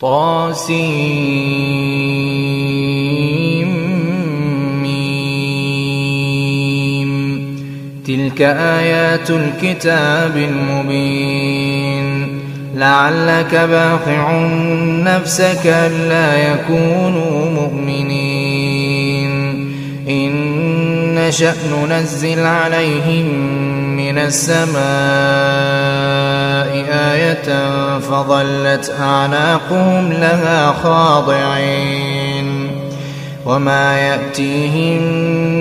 طاسيم تلك آيات الكتاب المبين. لعلك باخع نفسك لا يكونوا مؤمنين. إن شأن ننزل عليهم من السماء آية فظلت أعناقهم لها خاضعين وما يأتيهم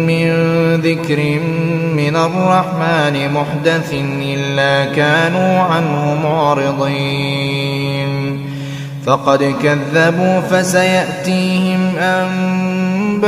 من ذكر من الرحمن محدث إلا كانوا عنه معرضين فقد كذبوا فسيأتيهم أنباء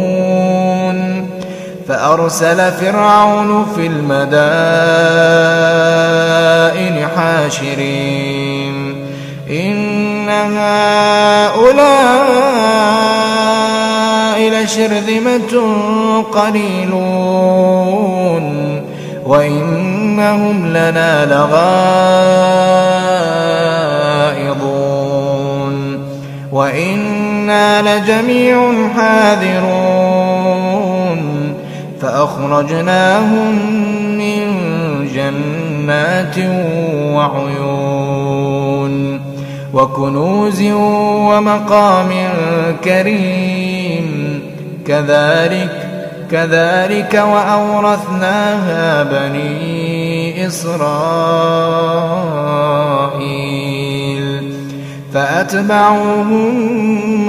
فأرسل فرعون في المدائن حاشرين. إن هؤلاء لشرذمة قليلون. وإنهم لنا لغائضون. وإنا لجميع حاذرون. فأخرجناهم من جنات وعيون وكنوز ومقام كريم كذلك كذلك وأورثناها بني إسرائيل فأتبعوهم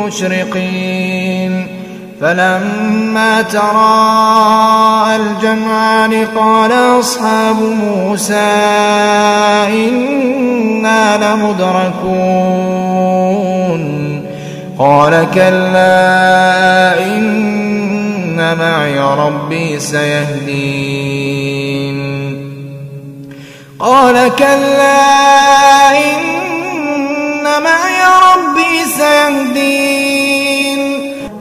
مشرقين فلما تراءى الجمعان قال أصحاب موسى إنا لمدركون قال كلا إن معي ربي سيهدين قال كلا إن معي ربي سيهدين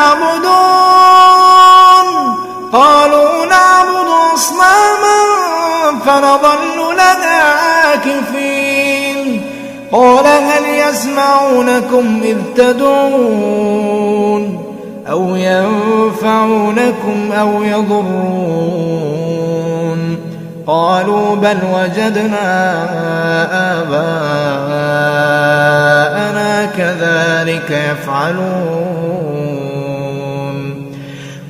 تعبدون قالوا نعبد أصناما فنظل لنا عاكفين قال هل يسمعونكم إذ تدعون أو ينفعونكم أو يضرون؟ قالوا بل وجدنا آباءنا كذلك يفعلون.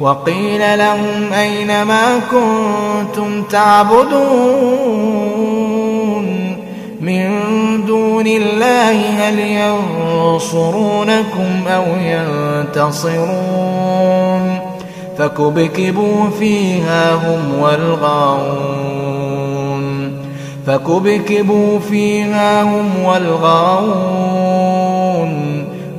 وقيل لهم أين ما كنتم تعبدون من دون الله هل ينصرونكم أو ينتصرون فكبكبوا فيها هم والغاوون فكبكبوا فيها هم والغاوون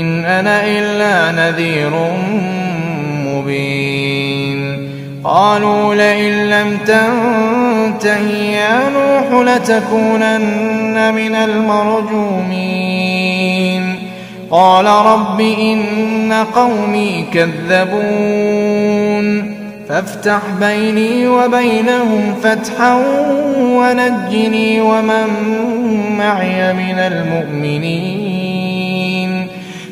إن أنا إلا نذير مبين. قالوا لئن لم تنتهي يا نوح لتكونن من المرجومين. قال رب إن قومي كذبون. فافتح بيني وبينهم فتحا ونجني ومن معي من المؤمنين.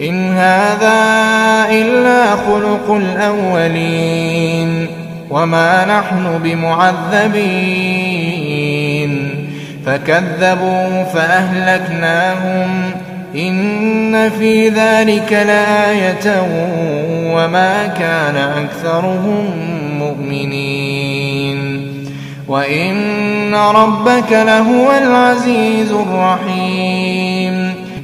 إن هذا إلا خلق الأولين وما نحن بمعذبين فكذبوا فأهلكناهم إن في ذلك لآية وما كان أكثرهم مؤمنين وإن ربك لهو العزيز الرحيم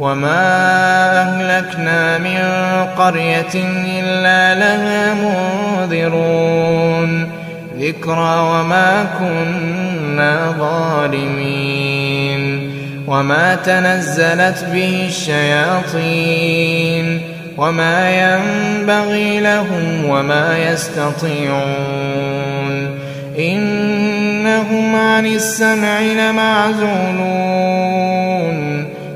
وما أهلكنا من قرية إلا لها منذرون ذكرى وما كنا ظالمين وما تنزلت به الشياطين وما ينبغي لهم وما يستطيعون إنهم عن السمع لمعزولون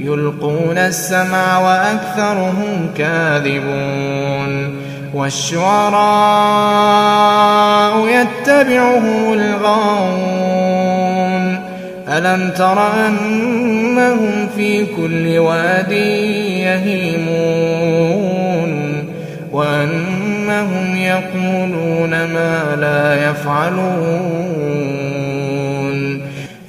يلقون السمع وأكثرهم كاذبون والشعراء يتبعهم الغاون ألم تر أنهم في كل واد يهيمون وأنهم يقولون ما لا يفعلون